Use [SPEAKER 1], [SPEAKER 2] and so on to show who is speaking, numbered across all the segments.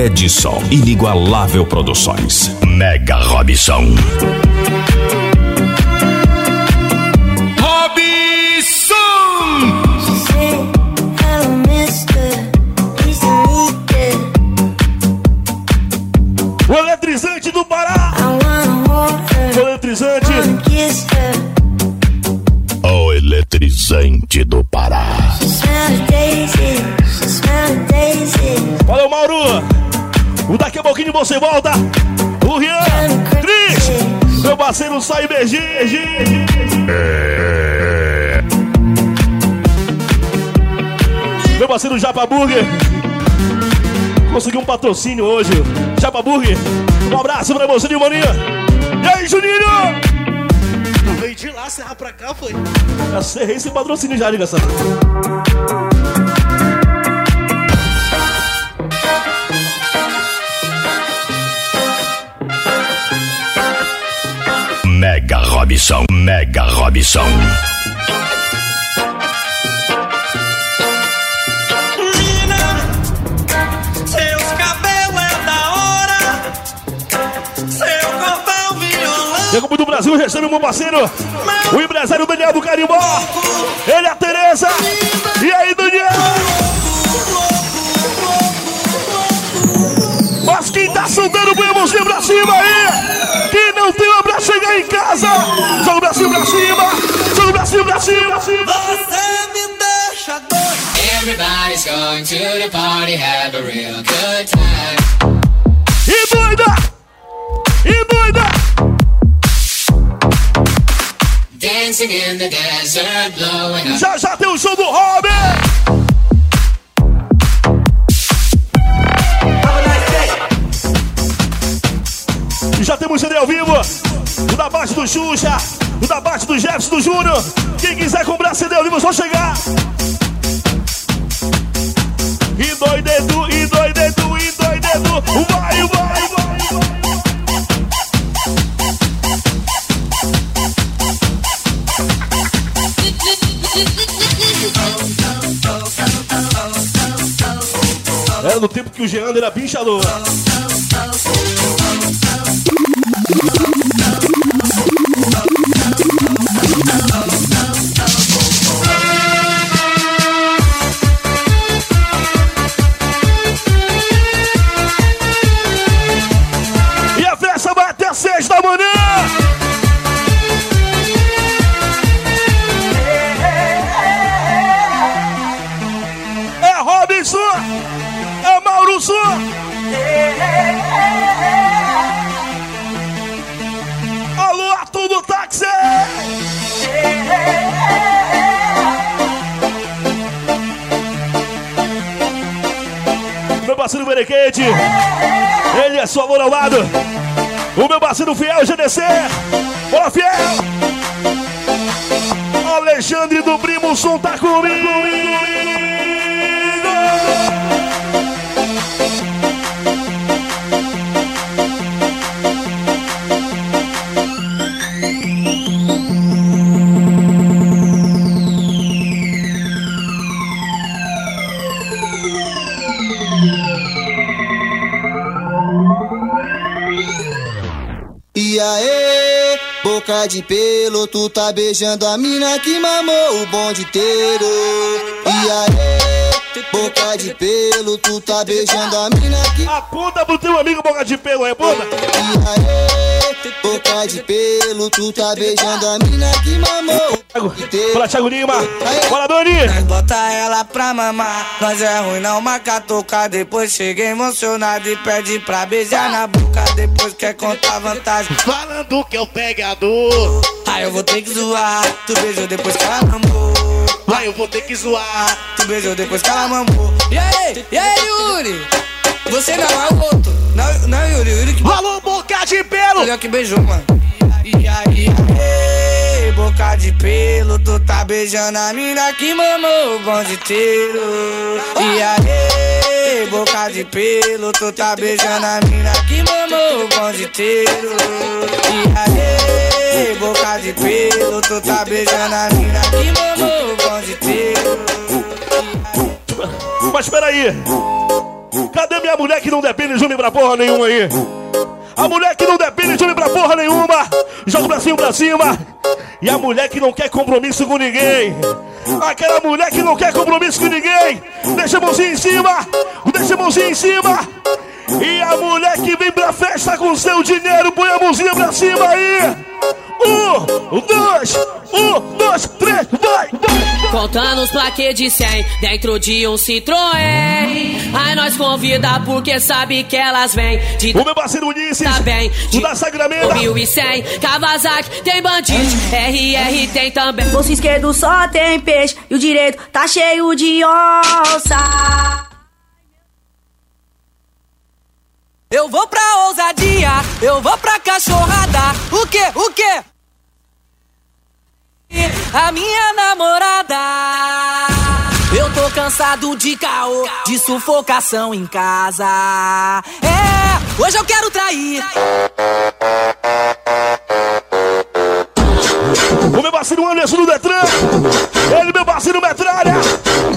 [SPEAKER 1] Edson Inigualável Produções. Mega Robson.
[SPEAKER 2] Parceiro sai beijinho. Meu parceiro Japa Burger. Conseguiu um patrocínio hoje. Japa Burger. Um abraço pra você, Maninha. E aí, Juninho?
[SPEAKER 3] Veio de lá, serra pra cá, foi.
[SPEAKER 2] Já cerrei esse patrocínio já, ligação.
[SPEAKER 1] Robson. Mega Robson.
[SPEAKER 4] Seus cabelos é da hora. Seu corpão violão.
[SPEAKER 2] Chega do Brasil, recebe o meu parceiro, o empresário Daniel do Carimbó. Ele é a Tereza. E aí, Daniel? Mas quem tá soltando, põe a mãozinha pra cima aí. Joga o bracinho pra cima. Joga o bracinho pra cima. Pra cima.
[SPEAKER 4] Você me deixa doido.
[SPEAKER 5] Everybody's going to the party, have a real good time.
[SPEAKER 2] E doida! E doida!
[SPEAKER 5] Dancing in the desert, blowing up.
[SPEAKER 2] Já já tem o show do Robin! E já temos CD ao vivo, o da parte do Xuxa, o da parte do Jefferson do Júnior. Quem quiser comprar CD ao vivo, é só chegar. E doidedo, e doidedo, e doidedo, vai, vai, vai, vai. Era no tempo que o Jean era pinchador. E Parceiro Berequete, ele é só amor ao lado. O meu parceiro fiel GDC, Ó fiel! Alexandre do Primo Som tá comigo!
[SPEAKER 6] Boca de pelo, tu tá beijando a mina que mamou o bonde inteiro. E aí, boca de pelo, tu tá beijando a mina que.
[SPEAKER 2] Aponta pro teu amigo boca de pelo, é bunda?
[SPEAKER 6] E aí, boca de pelo, tu tá beijando a mina que mamou.
[SPEAKER 2] Fala, Thiago Lima! Bora, Doni!
[SPEAKER 4] Nós bota ela pra mamar. Nós é ruim, não marca tocar. Depois chega emocionado e pede pra beijar na boca. Depois quer contar vantagem.
[SPEAKER 3] Falando que eu pegador.
[SPEAKER 4] Aí eu vou ter que zoar. Tu beijou depois que ela mamou.
[SPEAKER 3] Aí eu vou ter que zoar.
[SPEAKER 4] Tu beijou depois que ela mamou. E aí, e aí, Yuri? Você não é o outro. Não, não, Yuri, Yuri que.
[SPEAKER 3] Alô, boca de pelo!
[SPEAKER 4] Ele é o que beijou, mano. E aí, ei, boca de pelo, tu tá beijando a mina que mamou o bonde inteiro. E aí, boca de pelo, tu tá beijando a mina que mamou o bonde inteiro. E aí, boca de pelo, tu tá beijando a mina que mamou o bonde inteiro.
[SPEAKER 2] Mas peraí! Cadê minha mulher que não depende de homem pra porra nenhuma aí? A mulher que não depende de homem pra porra nenhuma. Joga o bracinho pra cima. E a mulher que não quer compromisso com ninguém. Aquela mulher que não quer compromisso com ninguém. Deixa a mãozinha em cima. Deixa a mãozinha em cima. E a mulher que vem pra festa com seu dinheiro, põe a mãozinha pra cima aí. Um, dois, vai.
[SPEAKER 7] Contando os plaquês de 100 dentro de um Citroën. Aí nós convida porque sabe que elas vêm de
[SPEAKER 2] O meu parceiro Ulisses,
[SPEAKER 7] tá bem.
[SPEAKER 2] o da Sagramenta.
[SPEAKER 7] 1100, Kawasaki tem bandido, RR tem também.
[SPEAKER 8] Bolso esquerdo só tem peixe e o direito tá cheio de onça.
[SPEAKER 4] Eu vou pra ousadia, eu vou pra cachorrada. O que? O que? A minha namorada. Eu tô cansado de caô, de sufocação em casa. É, hoje eu quero trair.
[SPEAKER 2] O meu parceiro Anderson do Detran. Ele, meu parceiro Metralha.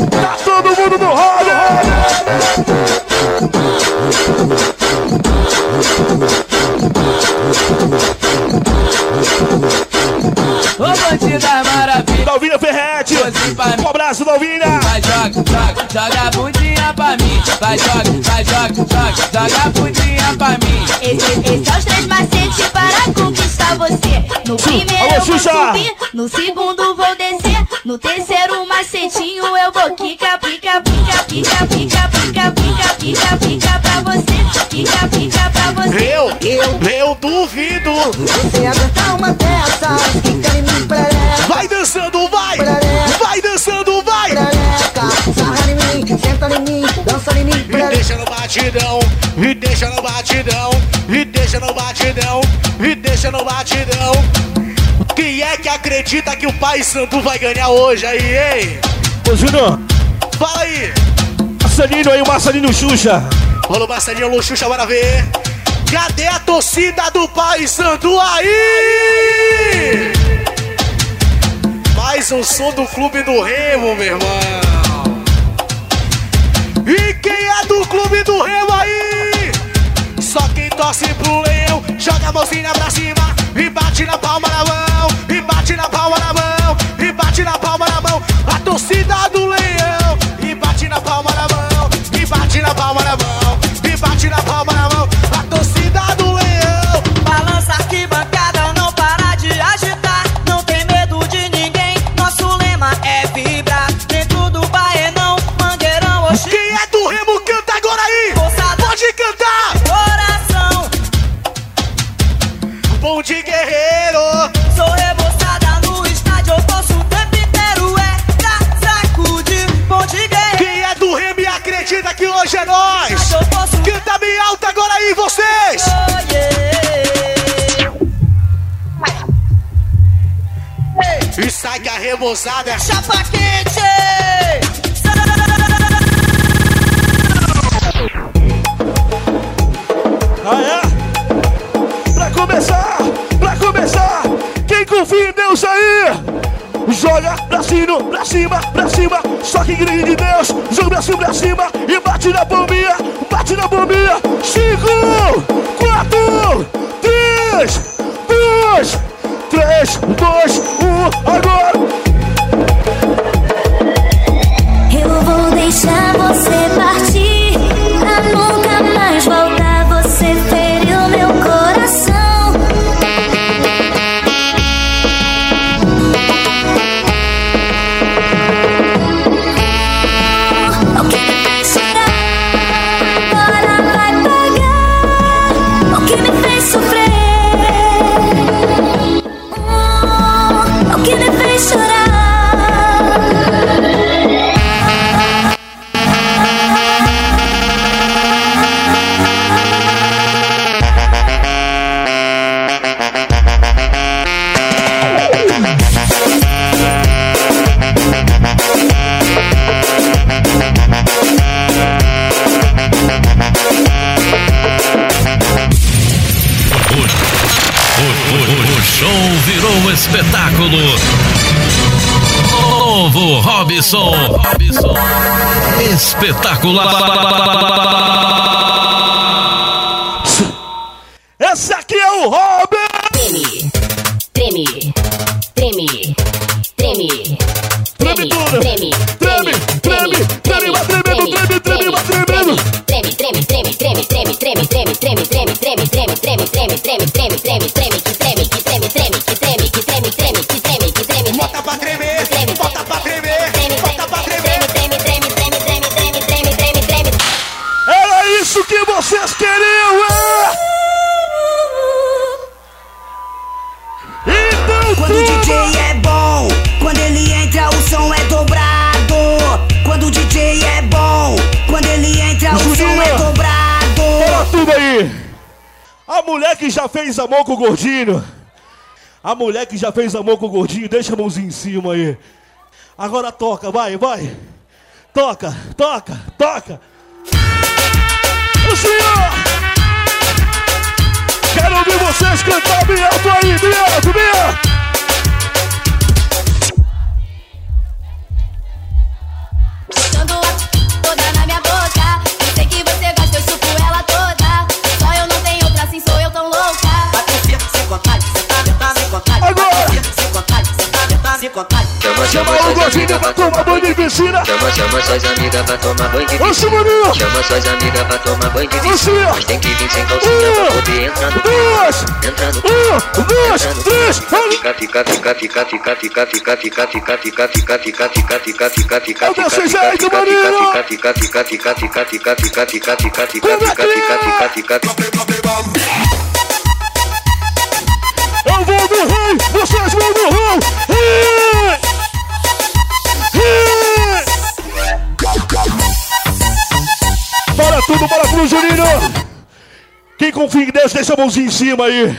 [SPEAKER 2] Tá todo mundo no rolo.
[SPEAKER 4] Ô bandida maravilha.
[SPEAKER 2] Dalvinha Ferrete. Um abraço, Dalvinha.
[SPEAKER 4] Joga, joga, joga a bundinha pra mim. Vai, joga, vai, joga, joga, joga a bundinha pra mim.
[SPEAKER 9] Esse, esse é os três macetes para conquistar você. No primeiro
[SPEAKER 2] Alô,
[SPEAKER 9] eu vou subir, no segundo vou descer, no terceiro macetinho eu vou quica, pica, pica, pica, pica, pica, pica, pica, pica pra você, pica, pica pra você.
[SPEAKER 3] Eu, eu, eu duvido.
[SPEAKER 6] Você aguentar uma dessas, fica em mim, perereca,
[SPEAKER 3] Vai dançando, batidão, e deixa no batidão, e deixa no batidão, e deixa no batidão. Quem é que acredita que o Pai Santo vai ganhar hoje aí, hein?
[SPEAKER 2] Ô, Júnior.
[SPEAKER 3] Fala aí!
[SPEAKER 2] Marcelinho aí, o Marcelinho Xuxa.
[SPEAKER 3] Rolou Marcelinho Luxuxa, bora ver. Cadê a torcida do Pai Santo aí? Mais um som do Clube do Remo, meu irmão. E quem é do Clube do Remo aí? Só quem torce pro leão, joga a mãozinha pra cima e bate na palma na mão, e bate na palma na mão, e bate na palma na mão. A torcida do leão, e bate na palma na mão, e bate na palma na mão, sai que a rebosada é
[SPEAKER 4] Chapa quente.
[SPEAKER 2] Ah, é? Pra começar, pra começar, quem confia em Deus aí, joga pra cima, pra cima, pra cima, só que grande de Deus, joga pra cima, pra cima e bate na bombinha, bate na bombinha. Cinco, quatro, três,
[SPEAKER 10] I Espetacular.
[SPEAKER 2] Isso que vocês queriam, é? Então
[SPEAKER 11] Quando o DJ é bom, quando ele entra o som é dobrado. Quando o DJ é bom, quando ele entra o som é
[SPEAKER 2] Juninho.
[SPEAKER 11] dobrado.
[SPEAKER 2] Fala tudo aí! A mulher que já fez amor com o gordinho. A mulher que já fez amor com o gordinho, deixa a mãozinha em cima aí. Agora toca, vai, vai. Toca, toca, toca. O senhor! Quero ouvir vocês cantar bem alto aí, bem alto, bem alto.
[SPEAKER 9] Botando a toda na minha boca. Eu assim louca.
[SPEAKER 2] Chama o gordinho pra tomar banho de piscina.
[SPEAKER 12] Chama, chama suas amigas pra tomar banho de
[SPEAKER 2] Ô,
[SPEAKER 12] piscina.
[SPEAKER 2] Simoninho!
[SPEAKER 12] Chama suas amigas pra tomar banho de
[SPEAKER 2] Ô,
[SPEAKER 12] piscina. Mas tem que vir sem calcinha pra poder entrar no
[SPEAKER 2] Duas!
[SPEAKER 12] Entrar no
[SPEAKER 2] Um,
[SPEAKER 12] no
[SPEAKER 2] três,
[SPEAKER 12] Fica, fica, fica, fica, fica, fica, fica, fica, fica, fica, fica, fica, fica, fica, fica, fica,
[SPEAKER 2] É desse
[SPEAKER 12] fica,
[SPEAKER 2] jeito,
[SPEAKER 12] fica,
[SPEAKER 2] menino!
[SPEAKER 12] fica, fica, fica, fica, fica, fica, fica, fica, fica, fica,
[SPEAKER 2] Como é
[SPEAKER 12] fica,
[SPEAKER 2] que é?
[SPEAKER 12] fica, fica, fica.
[SPEAKER 2] Eu vou no rei, vocês vão no rei! Bora tudo, bora pro Juninho! Quem confia em Deus, deixa a mãozinha em cima aí.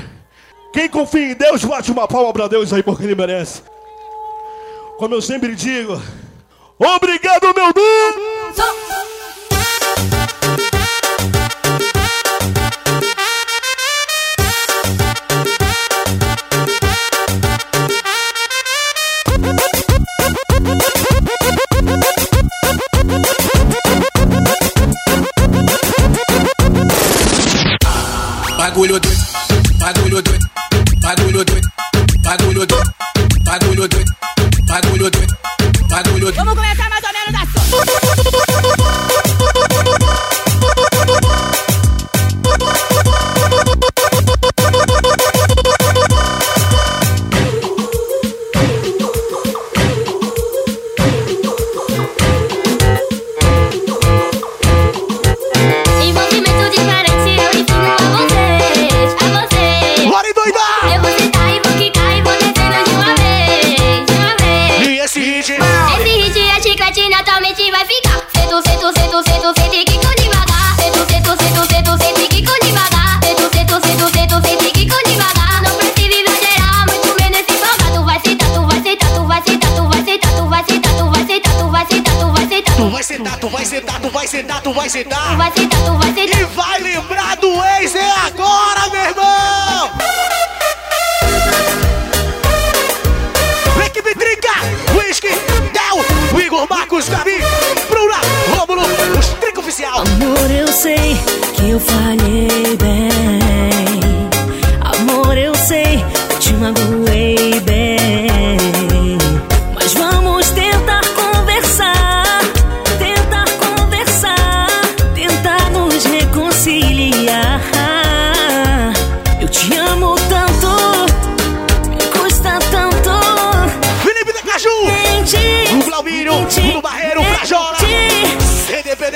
[SPEAKER 2] Quem confia em Deus, bate uma palma pra Deus aí, porque ele merece. Como eu sempre digo, obrigado, meu Deus!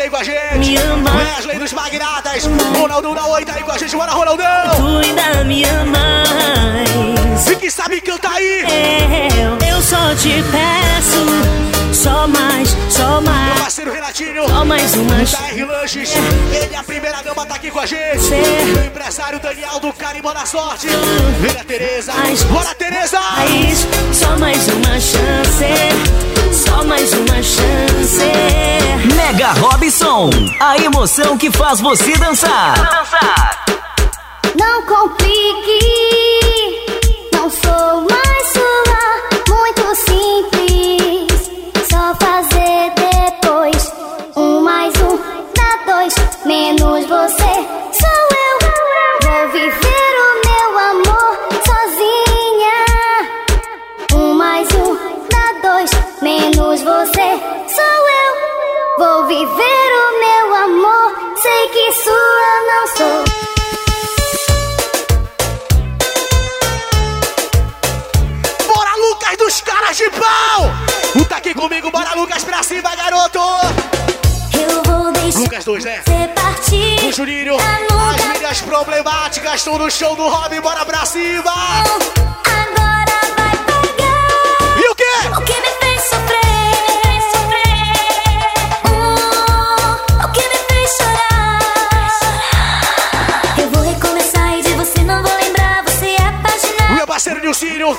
[SPEAKER 3] Independente com a gente. Wesley dos Magnatas, Ronaldo da Oita aí com a gente, bora Ronaldão.
[SPEAKER 11] Tu ainda me amas.
[SPEAKER 3] E que sabe cantar aí?
[SPEAKER 11] Eu, eu só te peço só mais, só
[SPEAKER 3] Meu
[SPEAKER 11] mais,
[SPEAKER 3] parceiro Renatinho,
[SPEAKER 11] só mais uma chance.
[SPEAKER 3] R Lanches, ele a primeira dama tá aqui com a gente.
[SPEAKER 11] Ser.
[SPEAKER 3] Meu empresário Daniel do Carimbo da Sorte. Vem a Tereza, bora Tereza!
[SPEAKER 11] Só mais uma chance, só mais uma chance.
[SPEAKER 13] Mega Robson, a emoção que faz você dançar.
[SPEAKER 9] Não complique, não sou mais sua, muito simples, só fazer depois.
[SPEAKER 8] Um mais um dá dois, menos você, sou eu. Vou viver o meu amor sozinha. Um mais um dá dois, menos você, sou eu. Vou viver o meu amor, sei que sua não sou.
[SPEAKER 3] Dos caras de pau! Tu tá aqui comigo, bora, Lucas, pra cima, garoto!
[SPEAKER 8] Eu vou deixar
[SPEAKER 3] Lucas 2, né?
[SPEAKER 8] você partir.
[SPEAKER 3] O Juninho, as meninas problemáticas estão no show do Robin, bora pra cima!
[SPEAKER 8] Agora vai pegar.
[SPEAKER 3] E o quê?
[SPEAKER 8] O que me fez sofrer? Hum, o que me fez chorar? Eu vou recomeçar e de você não vou lembrar. Você é a página.
[SPEAKER 3] Meu parceiro Nilcinho,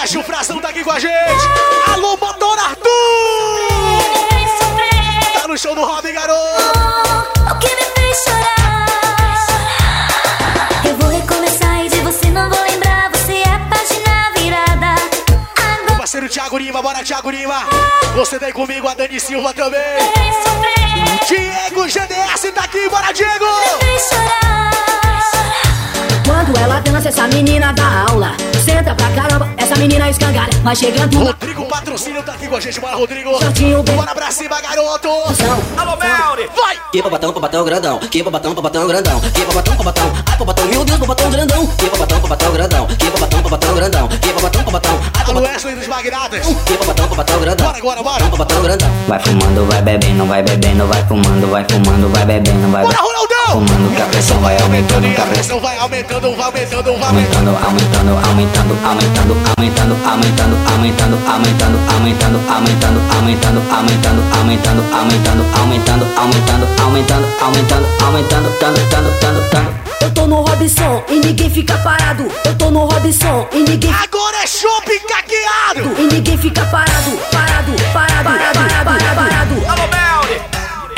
[SPEAKER 3] a Gilfração tá aqui com a gente! Alô, motor Arthur! Tá no show do Robin, garoto!
[SPEAKER 8] O que me fez chorar? Eu vou recomeçar e de você não vou lembrar. Você é a página virada.
[SPEAKER 3] Meu parceiro Thiago Lima, bora Thiago Lima! Você vem comigo, a Dani Silva também! Diego GDS tá aqui, bora Diego!
[SPEAKER 14] Ela dança, essa menina dá aula. Senta pra caramba, essa menina escangalha. Vai chegando
[SPEAKER 3] Rodrigo Patrocínio tá aqui com a gente, bora Rodrigo!
[SPEAKER 14] Shortinho bem-
[SPEAKER 3] Bora pra cima, garoto!
[SPEAKER 15] Alô, Melri!
[SPEAKER 3] Vai!
[SPEAKER 15] Que babatão, babatão grandão. Que babatão, babatão grandão. Que babatão, babatão. Ai, babatão, meu Deus, babatão grandão. Que babatão, babatão grandão. Que babatão, babatão grandão. Que babatão, babatão. Ai, babatão,
[SPEAKER 3] Wesley dos Magnatas!
[SPEAKER 15] que babatão, babatão grandão.
[SPEAKER 3] Bora agora, bora!
[SPEAKER 15] Babatão grandão.
[SPEAKER 16] Vai fumando, vai bebendo, vai bebendo, vai fumando, vai fumando, vai bebendo, vai
[SPEAKER 3] Bora,
[SPEAKER 16] bebendo.
[SPEAKER 3] Ronaldão!
[SPEAKER 16] Fumando que a pressão vai aumentando,
[SPEAKER 3] E
[SPEAKER 16] que
[SPEAKER 3] a
[SPEAKER 16] pressão
[SPEAKER 3] vai aumentando, vai aumentando, vai aumentando!
[SPEAKER 16] aumentando, aumentando, aumentando, aumentando, aumentando, aumentando, aumentando, aumentando, aumentando, aumentando, aumentando, aumentando, aumentando, aumentando, aumentando, aumentando, aumentando, aumentando, tanto, tanto, tanto, tanto.
[SPEAKER 14] Eu tô no Robson e ninguém fica parado. Eu tô no Robson e ninguém.
[SPEAKER 3] Agora é shopping caqueado!
[SPEAKER 14] E ninguém fica parado, parado, parado, parado, parado, parado.
[SPEAKER 15] Alô, Melri!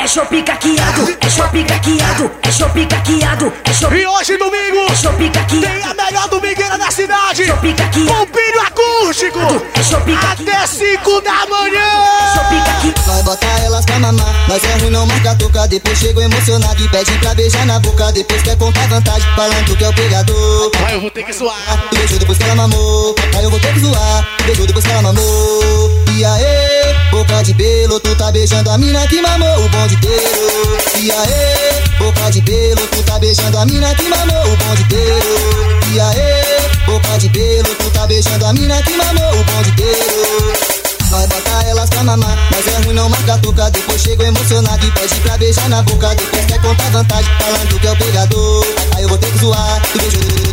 [SPEAKER 14] É shopping caqueado, é shopping caqueado, é shopping caqueado, é shopping.
[SPEAKER 3] E hoje, domingo,
[SPEAKER 14] É shopping caqueado.
[SPEAKER 3] tem a melhor domingueira da cidade!
[SPEAKER 14] Shopping caqueado.
[SPEAKER 3] Pompilho acústico!
[SPEAKER 14] É shopping caqueado.
[SPEAKER 3] Até 5 da manhã!
[SPEAKER 14] Shopping caqueado.
[SPEAKER 6] Nós bota elas pra mamar, nós é ruim, não marca toca. Depois chego emocionado e pede pra beijar na boca. Depois quer contar vantagem, falando que é o pegador.
[SPEAKER 3] Vai, eu vou ter que.
[SPEAKER 6] Tu beijou depois que ela mamou, aí eu vou ter que zoar. Tu beijou depois que ela mamou. E aí, boca de pelo, tu tá beijando a mina que mamou o bonde inteiro. E aí, boca de pelo, tu tá beijando a mina que mamou o bonde inteiro. E aí, boca de pelo, tu tá beijando a mina que mamou o bonde inteiro. Nós bota elas pra mamar, mas é ruim não marca toca. Depois chego emocionado e pede pra beijar na boca. Depois quer contar vantagem, falando que é o pegador. Aí eu vou ter que zoar, tu beijou.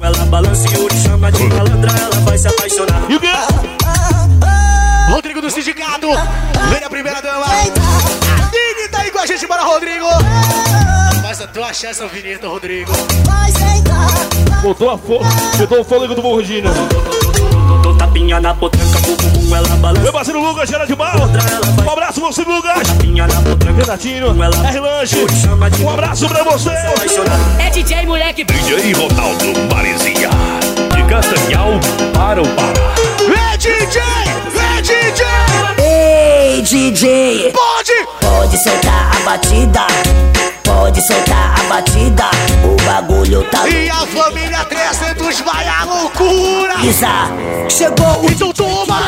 [SPEAKER 17] ela balança e o chama de malandra, ela vai se apaixonar. E o
[SPEAKER 2] quê?
[SPEAKER 3] Rodrigo do Sindicato, vem a primeira dama. A Dini tá aí com a gente, bora, Rodrigo! Faz a tua chance, Vinheta, Rodrigo.
[SPEAKER 2] Botou, a fo... Botou o fôlego do Morgino.
[SPEAKER 17] Tapinha na potranca, bumbum ela balança.
[SPEAKER 2] Meu parceiro Lucas, Gera de Mal. Um abraço você, Lucas.
[SPEAKER 17] Tapinha na potranca,
[SPEAKER 2] Renatinho, R Lanche. Um abraço pra você.
[SPEAKER 18] É DJ moleque.
[SPEAKER 10] DJ Ronaldo Marizia. De Castanhal para o Pará.
[SPEAKER 3] É DJ! É DJ!
[SPEAKER 14] Ei, DJ!
[SPEAKER 3] Pode!
[SPEAKER 14] Pode soltar a batida, pode soltar a batida. O bagulho tá
[SPEAKER 3] E a família 300 vai à loucura!
[SPEAKER 14] Isa, chegou o
[SPEAKER 3] Então toma!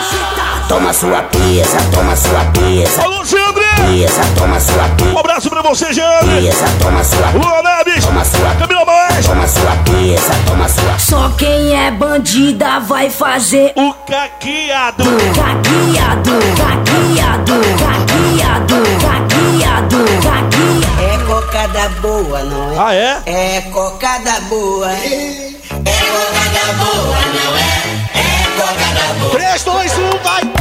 [SPEAKER 14] Toma sua pisa, toma sua pisa.
[SPEAKER 2] Alô, Xandre.
[SPEAKER 14] Pisa, toma sua
[SPEAKER 2] Um
[SPEAKER 14] pisa.
[SPEAKER 2] abraço pra você, Xandre.
[SPEAKER 14] Pisa, toma sua
[SPEAKER 2] Luan Neves.
[SPEAKER 14] Toma sua
[SPEAKER 2] Camila Mais.
[SPEAKER 14] Toma sua pisa, toma sua
[SPEAKER 18] Só quem é bandida vai fazer
[SPEAKER 2] o caqueado.
[SPEAKER 18] Caqueado, caqueado, caqueado,
[SPEAKER 19] cocada boa, não é?
[SPEAKER 2] Ah, é?
[SPEAKER 19] É cocada boa. É cocada boa, não é? É cocada boa.
[SPEAKER 3] 3, 2, 1, vai!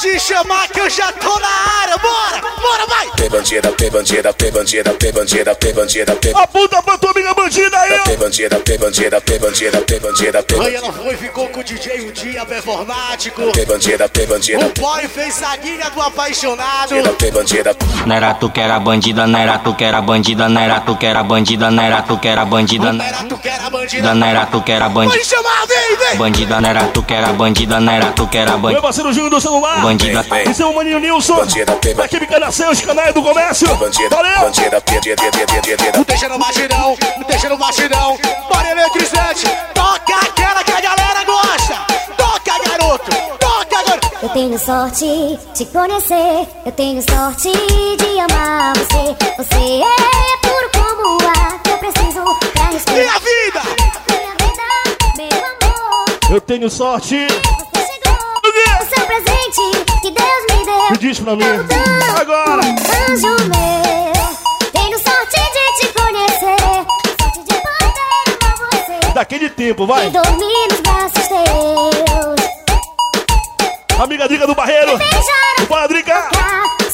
[SPEAKER 3] Pode chamar que eu já tô na área, bora! Bora, vai!
[SPEAKER 12] bandida, P bandida, P bandida, P bandida, P bandida, P
[SPEAKER 2] A puta pantomima bandida aí,
[SPEAKER 12] P bandida, P bandida, P bandida, P bandida, P
[SPEAKER 3] Aí ela foi e ficou com o DJ um dia performático.
[SPEAKER 12] P bandida, P bandida,
[SPEAKER 3] O boy fez a guilha do apaixonado.
[SPEAKER 12] P bandida,
[SPEAKER 16] Não era tu que era bandida, não era tu que era bandida, não era tu que era bandida, não era tu que era bandida, não
[SPEAKER 3] Tu que era bandida.
[SPEAKER 16] não era tu que era
[SPEAKER 3] Pode
[SPEAKER 16] bandida.
[SPEAKER 3] chamar, vem, vem.
[SPEAKER 16] Bandida, não era tu que era bandida, não era tu que era
[SPEAKER 2] Meu
[SPEAKER 16] bandida.
[SPEAKER 2] parceiro Júnior do celular.
[SPEAKER 16] Bandida.
[SPEAKER 2] E seu maninho Nilson. Da Química Nasceu, os canais do comércio. Valeu.
[SPEAKER 3] Não deixa no batidão, não deixa no batidão. Bora eletrizante, toca aquela que a galera gosta. Toca, garoto, toca, garoto.
[SPEAKER 8] Eu tenho sorte de conhecer, eu tenho sorte de amar você. Você é puro como o ar que eu preciso pra respirar.
[SPEAKER 3] Minha vida!
[SPEAKER 8] Meu amor,
[SPEAKER 2] Eu tenho sorte.
[SPEAKER 8] Seu presente que Deus me deu.
[SPEAKER 2] Diz pra mim. Agora.
[SPEAKER 8] Anjo meu, tenho sorte de te conhecer. Sorte de poder amar você.
[SPEAKER 2] Daquele tempo,
[SPEAKER 8] E
[SPEAKER 2] vai.
[SPEAKER 8] dormir nos braços teus.
[SPEAKER 2] Amiga Drica do Barreiro. Bora, Drica.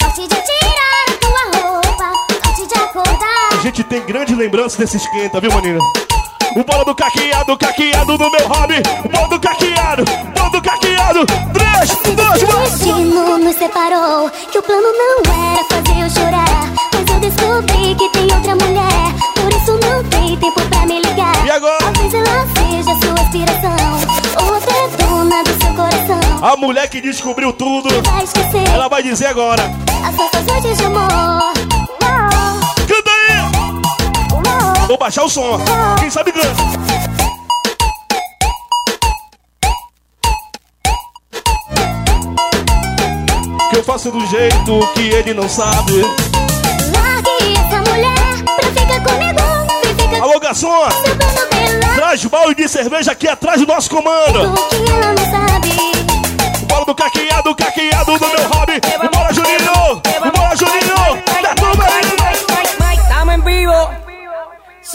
[SPEAKER 8] Sorte de tirar a tua roupa. Sorte de acordar.
[SPEAKER 2] A gente tem grande lembrança desse esquenta, viu, maninha? O bola do caqueado, caqueado no meu hobby. O bola do caqueado, bola do caqueado.
[SPEAKER 8] Destino nos separou. Que o plano não era fazer eu chorar. Mas eu descobri que tem outra mulher. Por isso não tem tempo pra me ligar.
[SPEAKER 2] E agora?
[SPEAKER 8] Talvez ela seja sua inspiração. Ou até dona do seu coração.
[SPEAKER 2] A mulher que descobriu tudo.
[SPEAKER 8] Vai esquecer
[SPEAKER 2] Ela vai dizer agora.
[SPEAKER 8] as nossas noites de amor.
[SPEAKER 2] Canta aí. Vou baixar o som. Quem sabe ganha. Eu faço do jeito que ele não sabe.
[SPEAKER 8] Largue essa mulher pra ficar comigo. Vem ficar
[SPEAKER 2] Alô, garçom. Traz balde de cerveja aqui atrás do nosso comando.
[SPEAKER 8] que ela não sabe.
[SPEAKER 2] Bola do caqueado, caqueado no meu hobby. Bora, Juninho.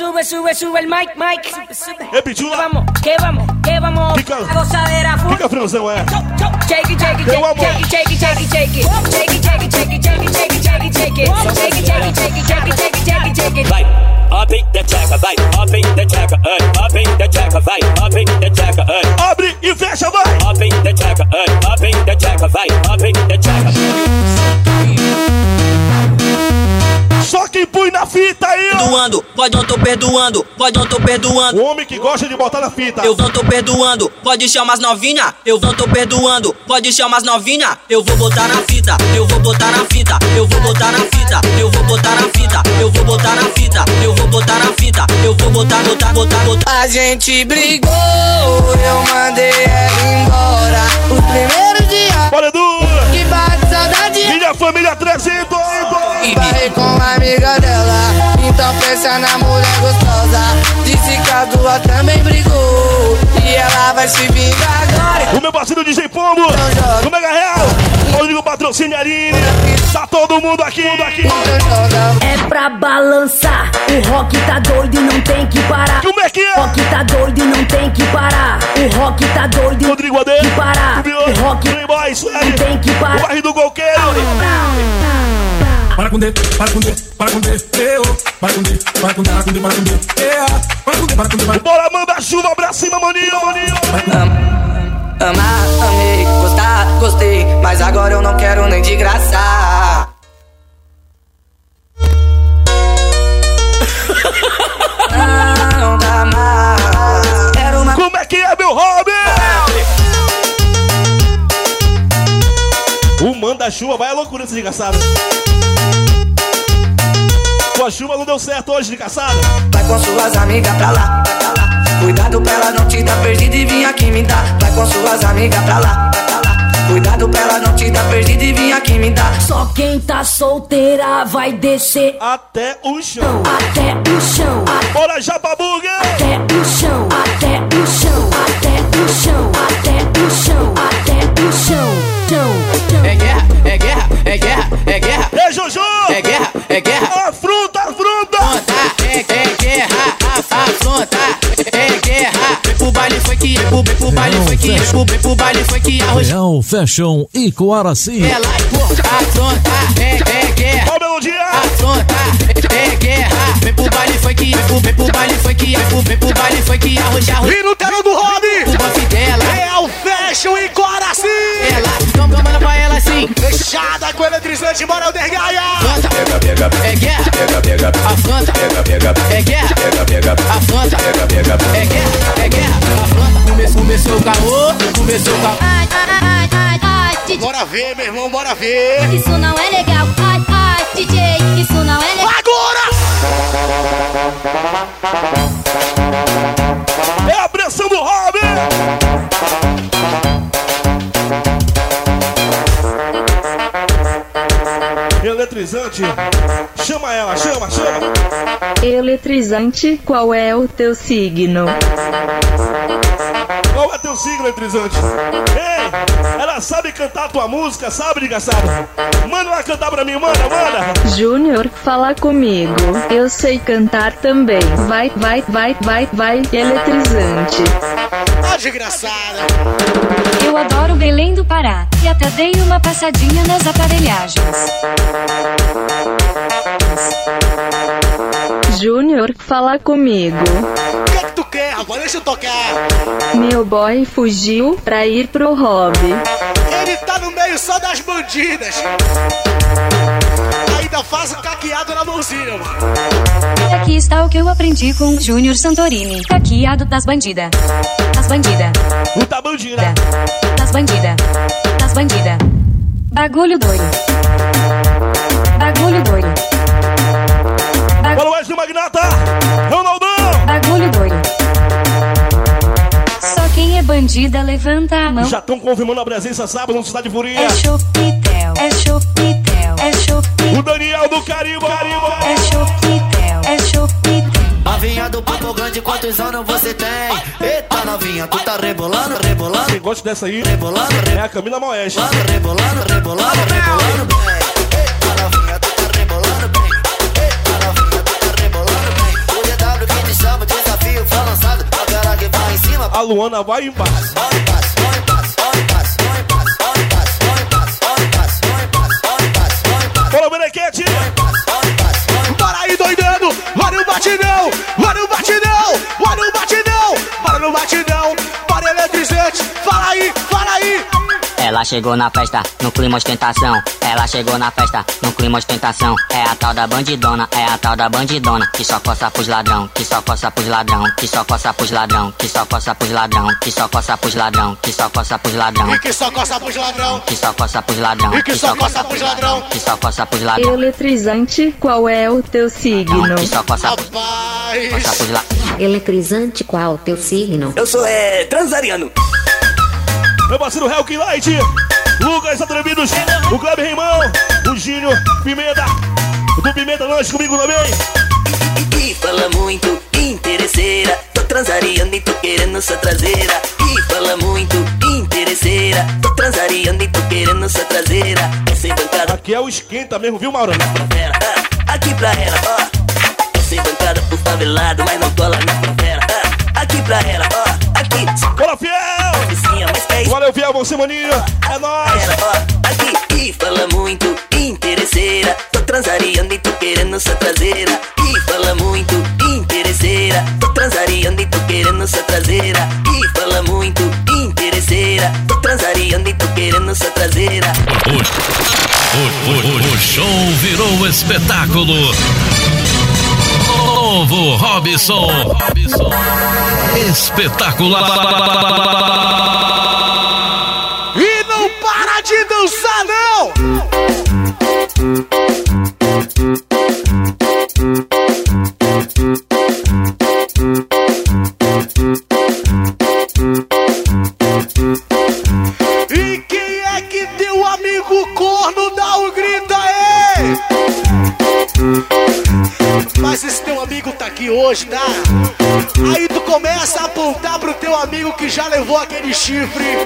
[SPEAKER 20] Sube, sube, sube el mic, mic. Sube, sube.
[SPEAKER 2] Repetiu
[SPEAKER 20] Que vamos, que vamos, que vamos.
[SPEAKER 2] Fica-
[SPEAKER 20] A gozadera full.
[SPEAKER 2] Fica franzão, é.
[SPEAKER 20] Shake it, shake it, shake it, shake it, shake it, shake it. Shake it, shake it, shake it, shake it, shake it, shake it, shake it. Shake it, shake it, shake it, shake it, shake it, shake it,
[SPEAKER 21] up in the vai, up in the uh, up in the vai, up in the uh.
[SPEAKER 2] Abre e fecha, vai.
[SPEAKER 21] In the uh, up in the vai, up in the checker.
[SPEAKER 2] Só quem põe na fita aí, ó.
[SPEAKER 14] Perdoando, pode não tô perdoando, pode não tô perdoando.
[SPEAKER 2] O homem que gosta de botar na fita.
[SPEAKER 14] Eu não tô perdoando, pode chamar as novinha. Eu não tô perdoando, pode chamar as novinha. Eu vou botar na fita, eu vou botar na fita, eu vou botar na fita, eu vou botar na fita, eu vou botar na fita, eu vou botar na fita, eu vou botar, botar, botar, botar.
[SPEAKER 4] A gente brigou, eu mandei ela embora. Os primeiros dias
[SPEAKER 2] Bora, Edu.
[SPEAKER 4] Saudade.
[SPEAKER 2] Minha família 300.
[SPEAKER 4] Parei com a amiga dela, então pensa na mulher gostosa. Disse que a tua também brigou, e ela vai se vingar agora.
[SPEAKER 2] O meu parceiro DJ Pombo. O Mega Real. Rodrigo Patrocínio Aline. Tá todo mundo aqui, mundo aqui.
[SPEAKER 18] É pra balançar. O rock tá doido e não tem que parar.
[SPEAKER 2] Como é que é?
[SPEAKER 18] O rock tá doido e não tem que parar. O rock tá doido e não tem que parar. O rock
[SPEAKER 2] Playboy,
[SPEAKER 18] não tem que
[SPEAKER 2] O
[SPEAKER 18] parar.
[SPEAKER 2] barril do Golqueiro.
[SPEAKER 22] Para com D, para com D, para com D, eu. Para com D, para com D, para com D, para com D. Para com D, para com D, para com D.
[SPEAKER 2] Bora, manda chuva pra cima, maninho, maninho.
[SPEAKER 4] Amar, amei, gostar, gostei, mas agora eu não quero nem de graça. Não dá mais. Quero uma
[SPEAKER 2] Como é que é, meu hobby? O manda-chuva vai à loucura esse desgraçado. Tua chuva não deu certo hoje, desgraçado.
[SPEAKER 4] Vai com suas amigas pra lá, pra lá. Cuidado pra ela não te dar perdida e vir aqui me dar. Vai com suas amigas pra lá, pra lá. Cuidado pra ela não te dar perdida e vir aqui me dar.
[SPEAKER 18] Só quem tá solteira vai descer
[SPEAKER 2] até o chão.
[SPEAKER 18] Até o chão.
[SPEAKER 2] Bora, Japabuga!
[SPEAKER 18] Até o chão. Até o chão. Até o chão. Até o chão. Até o chão. Chão.
[SPEAKER 4] É guerra, é guerra, é guerra, é guerra.
[SPEAKER 2] É Jojo!
[SPEAKER 4] É guerra, é guerra.
[SPEAKER 2] Afronta, afronta!
[SPEAKER 4] É, é guerra, afronta. É guerra. O baile foi que, o, o baile foi que, o, o baile foi que arroz.
[SPEAKER 10] Real Fashion e Coaraci.
[SPEAKER 4] Ela afronta, é, é guerra.
[SPEAKER 2] Ó, melodia!
[SPEAKER 23] pro baile funk, vem pro, vem pro baile funk, vem pro, vem pro baile funk, arrocha, arrocha.
[SPEAKER 3] E no telão do Hobby,
[SPEAKER 23] O buff dela,
[SPEAKER 3] é o Fashion e
[SPEAKER 23] ela, então manda
[SPEAKER 3] Fechada com eletrizante, bora o Dergaia.
[SPEAKER 23] Fanta, é guerra, afronta, é guerra, afronta, é guerra, é guerra, afronta. Começou, começou o caô, começou o caô.
[SPEAKER 9] Ai, ai, ai, ai, DJ.
[SPEAKER 3] Bora ver, meu irmão, bora ver.
[SPEAKER 9] Isso não é legal. Ai, ai, DJ. Isso não é legal.
[SPEAKER 3] Agora!
[SPEAKER 2] É a pressão do Robin! Eletrizante. Chama ela, chama, chama.
[SPEAKER 24] Eletrizante, qual é o teu signo?
[SPEAKER 2] Qual é teu signo, eletrizante? Ei, ela sabe cantar a tua música, sabe, desgraçado? Manda ela cantar pra mim, manda, manda.
[SPEAKER 24] Júnior, fala comigo. Eu sei cantar também. Vai, vai, vai, vai, vai, eletrizante.
[SPEAKER 3] Ó, desgraçada.
[SPEAKER 25] Eu adoro Belém do Pará e até dei uma passadinha nas aparelhagens.
[SPEAKER 24] Júnior, fala comigo.
[SPEAKER 3] O que é que tu quer, rapaz? Deixa eu tocar.
[SPEAKER 24] Meu boy fugiu pra ir pro hobby.
[SPEAKER 3] Ele tá no meio só das bandidas. Ainda faz o caqueado na mãozinha, mano.
[SPEAKER 25] E aqui está o que eu aprendi com o Júnior Santorini. Caqueado das bandida. Das bandida.
[SPEAKER 2] Puta bandida.
[SPEAKER 25] Das bandida. Das bandida. Bagulho doido. Bagulho doido.
[SPEAKER 2] Bora mais do Magnata. Ronaldão.
[SPEAKER 25] Bagulho doido. Só quem é bandida levanta a mão.
[SPEAKER 2] Já estão confirmando a presença sábado no Cidade Furia.
[SPEAKER 25] É chopitel, é chopitel, é chopitel,
[SPEAKER 2] O Daniel do Caribe. Caribe.
[SPEAKER 25] é chopitel, é chopitel.
[SPEAKER 26] Novinha do papo grande, quantos anos você tem? Eita novinha, tu tá rebolando, rebolando,
[SPEAKER 2] Quem gosta dessa aí
[SPEAKER 26] rebolando,
[SPEAKER 2] é a Camila Moeste.
[SPEAKER 26] rebolando, rebolando, rebolando bem.
[SPEAKER 2] a Luana vai embaixo. Fala, Benequete!
[SPEAKER 3] Bora aí, doidando! Olha o batidão! Olha o batidão! Olha o batidão! Para o batidão! Para eletrizante! Fala aí!
[SPEAKER 16] Ela chegou na festa, no clima ostentação. Ela chegou na festa, no clima ostentação. É a tal da bandidona, é a tal da bandidona. Que só coça pros ladrão, que só coça pros ladrão, que só coça pros ladrão, que só coça pros ladrão, que só coça pros ladrão, que só coça pros ladrão.
[SPEAKER 3] E que só coça pros ladrão.
[SPEAKER 16] Que só coça pros ladrão,
[SPEAKER 3] E que só coça pros ladrão.
[SPEAKER 16] que só coça pros ladrão,
[SPEAKER 24] Eletrizante, qual é o teu signo?
[SPEAKER 16] que só coça,
[SPEAKER 3] Rapaz.
[SPEAKER 27] Eletrizante, qual teu signo?
[SPEAKER 14] Eu sou é, transariano.
[SPEAKER 2] Meu parceiro Helkin Light. Lucas Atrevidos. O Kleber Reimão. O Gínio Pimenta. Do Pimenta Lanche comigo também.
[SPEAKER 14] E fala muito, interesseira. Tô transariando e tô querendo sua traseira. E fala muito, interesseira. Tô transariando e tô querendo sua traseira. Eu sei bancada
[SPEAKER 2] Aqui é o esquenta mesmo, viu, Mauro?
[SPEAKER 14] Ah, aqui pra ela, ó. Eu sei bancada pro favelado, mas não cola na favela. Ah, aqui pra ela, ó. Aqui,
[SPEAKER 2] Bora, fiel!
[SPEAKER 14] Vizinha, mas que é isso?
[SPEAKER 2] Valeu, fiel, você, maninho. É nóis.
[SPEAKER 14] Ela, ó, aqui e fala muito, interesseira. Tô transariando e tô querendo sua traseira. E fala muito, interesseira. Tô transariando e tô querendo sua traseira. E fala muito, interesseira. Tô transariando e tô querendo sua traseira.
[SPEAKER 10] O, o- o- o show virou espetáculo. Novo Robson. Espetacular.
[SPEAKER 3] E não para de dançar, não! Tá? Aí tu começa a apontar pro teu amigo que já levou aquele chifre.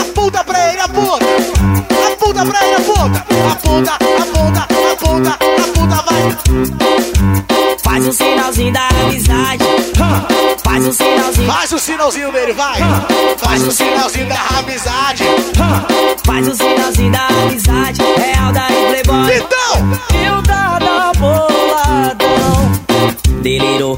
[SPEAKER 3] Aponta pra ele, aponta! Aponta pra ele, aponta! Aponta, aponta, aponta, aponta, vai!
[SPEAKER 23] Faz um sinalzinho da amizade. Faz um sinalzinho.
[SPEAKER 3] Faz o sinalzinho dele, vai! Faz o sinalzinho da amizade!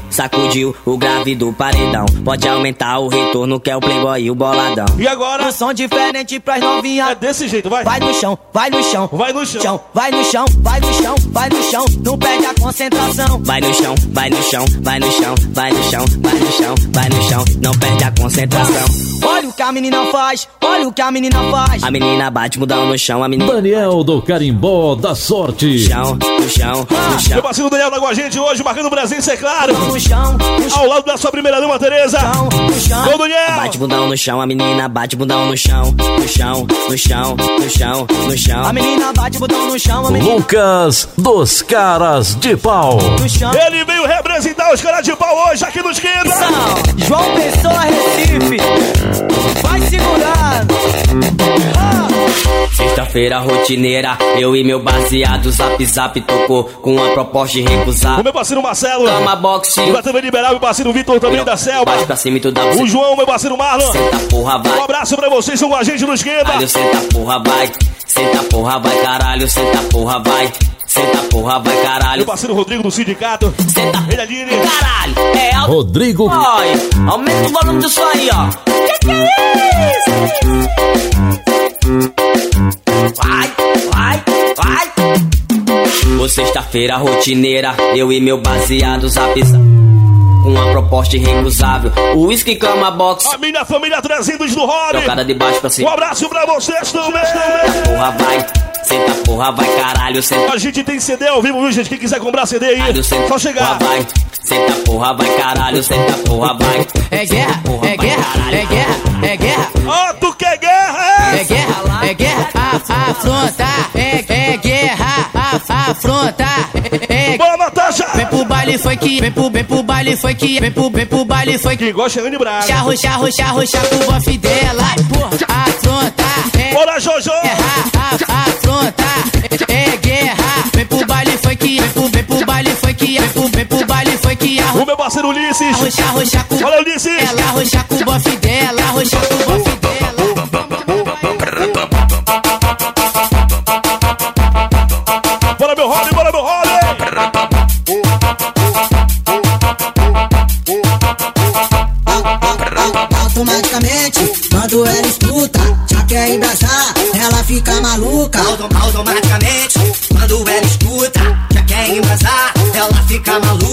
[SPEAKER 16] Sacudiu o grave do paredão. Pode aumentar o retorno que é o playboy e o boladão.
[SPEAKER 2] E agora?
[SPEAKER 23] Um som diferente pras novinha.
[SPEAKER 2] É desse jeito, vai.
[SPEAKER 23] Vai no chão, vai no chão.
[SPEAKER 2] Vai no chão.
[SPEAKER 23] Vai no chão, vai no chão, vai no chão. Não perde a concentração.
[SPEAKER 16] Vai no chão, vai no chão, vai no chão, vai no chão, vai no chão, vai no chão. Não perde a concentração.
[SPEAKER 23] Olha o que a menina faz, olha o que a menina faz.
[SPEAKER 16] A menina bate mudão no chão, a menina.
[SPEAKER 28] Daniel do Carimbó da Sorte.
[SPEAKER 16] Chão, no chão, no chão.
[SPEAKER 2] Meu parceiro Daniel tá com a gente hoje, marcando presença, é claro.
[SPEAKER 23] No chão.
[SPEAKER 2] Ao lado da sua primeira dama, Tereza.
[SPEAKER 23] No chão.
[SPEAKER 2] Ô, Daniel.
[SPEAKER 16] Bate bundão no chão, a menina bate bundão no chão, no chão, no chão, no chão, no chão.
[SPEAKER 23] A menina bate botão no chão, a menina.
[SPEAKER 28] Lucas dos Caras de Pau.
[SPEAKER 2] Ele veio representar os caras de pau hoje aqui no Esquina.
[SPEAKER 23] João Pessoa Recife. Vai segurando.
[SPEAKER 16] Sexta-feira rotineira, eu e meu baseado Zap Zap tocou com uma proposta de recusar.
[SPEAKER 2] O meu parceiro Marcelo.
[SPEAKER 16] Toma boxe.
[SPEAKER 2] Vai também liberar meu parceiro Vitor também da Selva.
[SPEAKER 16] Bate pra cima e tu dá
[SPEAKER 2] O João, meu parceiro Marlon.
[SPEAKER 16] Senta porra, vai.
[SPEAKER 2] Um abraço pra vocês, são com a gente no Esquina.
[SPEAKER 16] Caralho, senta porra, vai. Senta porra, vai, caralho. Senta porra, vai. Senta porra, vai, caralho.
[SPEAKER 2] Meu parceiro Rodrigo do sindicato.
[SPEAKER 16] Senta.
[SPEAKER 2] Ele ali, ele.
[SPEAKER 16] Caralho, é alto.
[SPEAKER 28] Rodrigo.
[SPEAKER 16] Oi, aumenta o volume disso aí, ó. Que que é isso? Vai, vai, vai. Ô, sexta-feira rotineira, eu e meu baseado zap zap. Com uma proposta irrecusável. O uísque cama box.
[SPEAKER 2] A minha família trazendo do Hobby.
[SPEAKER 16] Trocada de baixo pra
[SPEAKER 2] Um
[SPEAKER 16] cima.
[SPEAKER 2] abraço pra vocês também.
[SPEAKER 16] Porra, vai. Senta porra, vai, caralho. Senta
[SPEAKER 2] A gente tem CD ao vivo, viu, gente? Quem quiser comprar CD aí,
[SPEAKER 16] Caralho, senta
[SPEAKER 2] só chegar.
[SPEAKER 16] Porra, vai. Senta porra, vai, caralho. Senta porra, vai.
[SPEAKER 23] É guerra, é guerra, é guerra, é guerra.
[SPEAKER 2] Ó, tu quer guerra, é?
[SPEAKER 23] É guerra, é guerra, afronta. É, é guerra, a- afronta. É, é, Vem pro baile foi que, vem pro, vem pro baile foi que, vem pro, vem pro baile foi que.
[SPEAKER 2] Gosta de Braga.
[SPEAKER 23] Charro, charro, charro, charro, o bofe dela. Porra, afronta. É,
[SPEAKER 2] Bora, Jojo.
[SPEAKER 23] a- a- afronta. É guerra. Vem pro baile foi que, vem pro, vem pro baile foi que, vem pro, vem pro baile foi que. Arro,
[SPEAKER 2] O meu parceiro Ulisses.
[SPEAKER 23] arrocha, arrocha com
[SPEAKER 2] Olha, Ulisses.
[SPEAKER 23] ela, arrocha com o bofe dela, arrocha com o bofe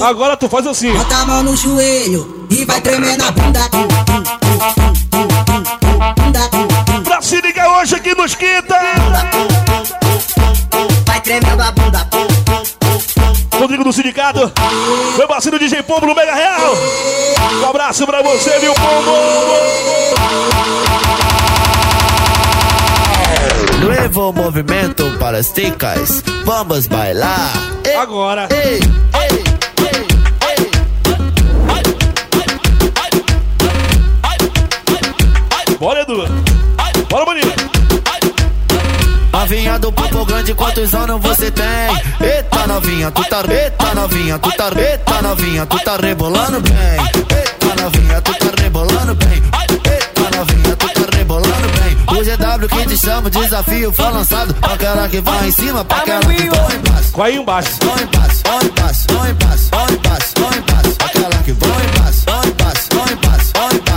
[SPEAKER 2] Agora tu faz assim.
[SPEAKER 29] Bota a mão no joelho e vai tremer na bunda.
[SPEAKER 2] Pra se ligar hoje aqui no Esquita.
[SPEAKER 29] Vai tremendo a bunda.
[SPEAKER 2] Rodrigo do Sindicato. Meu parceiro DJ Pombo no Mega Real. Um abraço pra você, viu, Pombo?
[SPEAKER 26] Nuevo movimento para as ticas. Vamos bailar.
[SPEAKER 2] Agora.
[SPEAKER 26] Ei, ei,
[SPEAKER 2] Bora, Edu. Bora, Bonito.
[SPEAKER 26] Novinha do popo grande, quantos anos você tem? Eita novinha, tu tá, eita novinha, tu tá, eita novinha, tu tá rebolando bem. Eita novinha, que te chama, desafio foi lançado. Pra aquela que vai em cima, pra aquela que vai embaixo.
[SPEAKER 2] Vai embaixo.
[SPEAKER 26] Vai embaixo, vai embaixo, vai embaixo, vai embaixo, vai embaixo. Aquela que vai embaixo, vai embaixo, vai embaixo, vai embaixo, vai embaixo,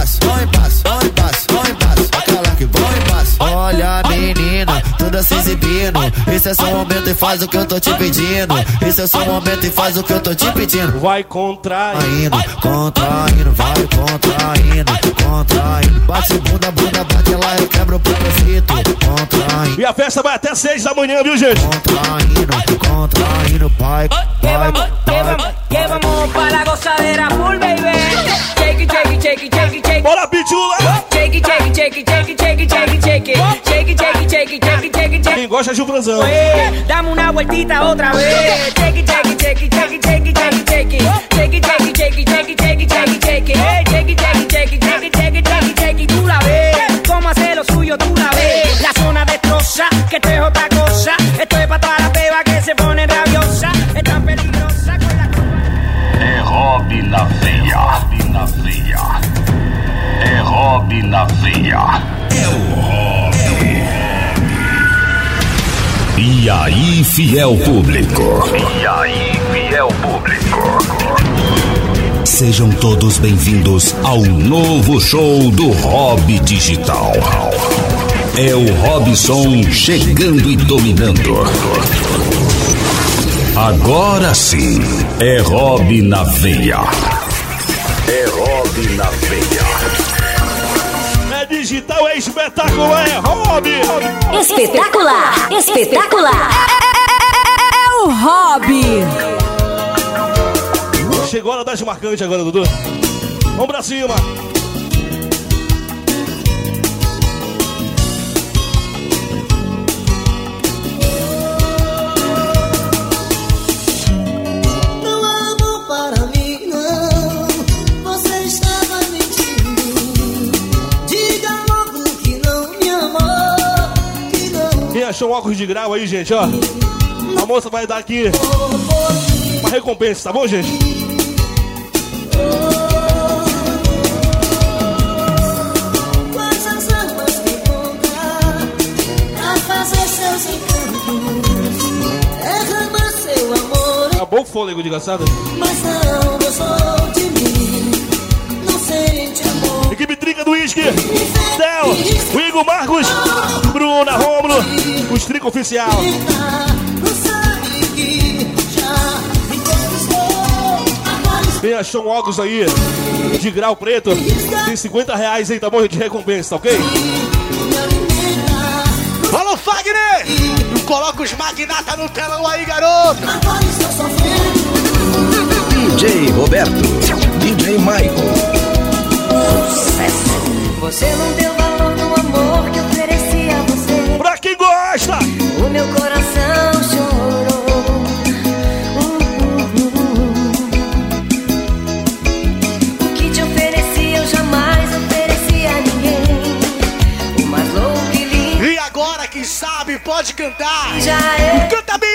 [SPEAKER 26] exibindo. Esse é seu momento e faz o que eu tô te pedindo. Esse é seu momento e faz o que eu tô te pedindo.
[SPEAKER 2] Vai.
[SPEAKER 26] Contraindo, contraindo, vai contraindo, contraindo. Bate bunda, bunda, bate lá, eu quebro o preconceito. Contraindo,
[SPEAKER 2] E a festa vai até 6 da manhã, viu, gente?
[SPEAKER 26] contraindo, contraindo, pai, pai,
[SPEAKER 20] vamos para la gozadera full, baby. Shake it, shake it, shake it, shake it, shake it.
[SPEAKER 2] Bora, Pitula!
[SPEAKER 20] Shake it, shake it, shake it, shake it, shake it, shake it, it. Shake it, shake it, shake it, shake it, shake it, shake it, shake it. Shake it, shake it, shake it, shake it, shake it, shake it, shake it. Tú la ves, cómo hace lo suyo, tú la ves. La zona destroza, que esto es otra cosa. Esto es para todas las bebas que se ponen rabiosas. Es tan peligrosa con la
[SPEAKER 1] É Rob na veia. Rob na veia. É Rob na veia. É o Rob. E aí, fiel público? E aí, fiel público? Sejam todos bem-vindos ao novo show do Hobby Digital. É o Robson chegando e dominando. Agora sim, é Hobby na veia. É Hobby na veia.
[SPEAKER 2] É digital, é espetacular, é hobby.
[SPEAKER 11] Espetacular! Espetacular!
[SPEAKER 30] É o hobby.
[SPEAKER 2] Chegou a hora das marcantes agora, Dudu. Vamos pra cima. Achou um óculos de grau aí, gente, ó. A moça vai dar aqui uma recompensa, tá bom, gente? Acabou o fôlego, desgraçado.
[SPEAKER 31] mas não
[SPEAKER 2] do Whisky. Del, o Igor Marcos, Bruna, Rômulo, os Trinca Oficial. Quem achou um óculos aí de grau preto, tem 50 reais aí, tá bom? De recompensa, tá ok?
[SPEAKER 3] Alô, Fagner! Coloca os magnata no telão aí, garoto!
[SPEAKER 1] DJ Roberto, DJ Michael.
[SPEAKER 11] Você não deu valor no amor que ofereci a você.
[SPEAKER 2] Pra quem gosta!
[SPEAKER 11] O meu coração chorou. O que te ofereci eu jamais ofereci a ninguém. O mais louco e lindo.
[SPEAKER 3] E agora, quem sabe, pode cantar!
[SPEAKER 11] Já é.
[SPEAKER 3] Canta bem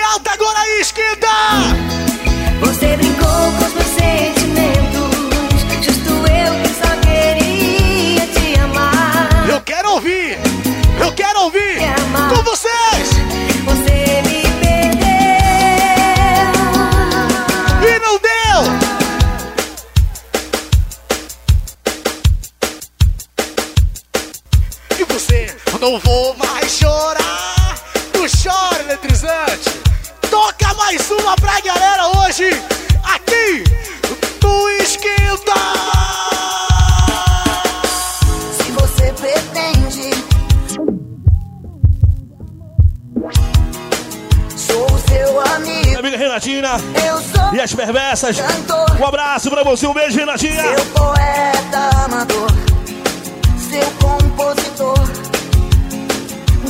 [SPEAKER 2] as perversas. Um abraço pra você, um beijo, Renatinha.
[SPEAKER 11] seu poeta amador, seu compositor.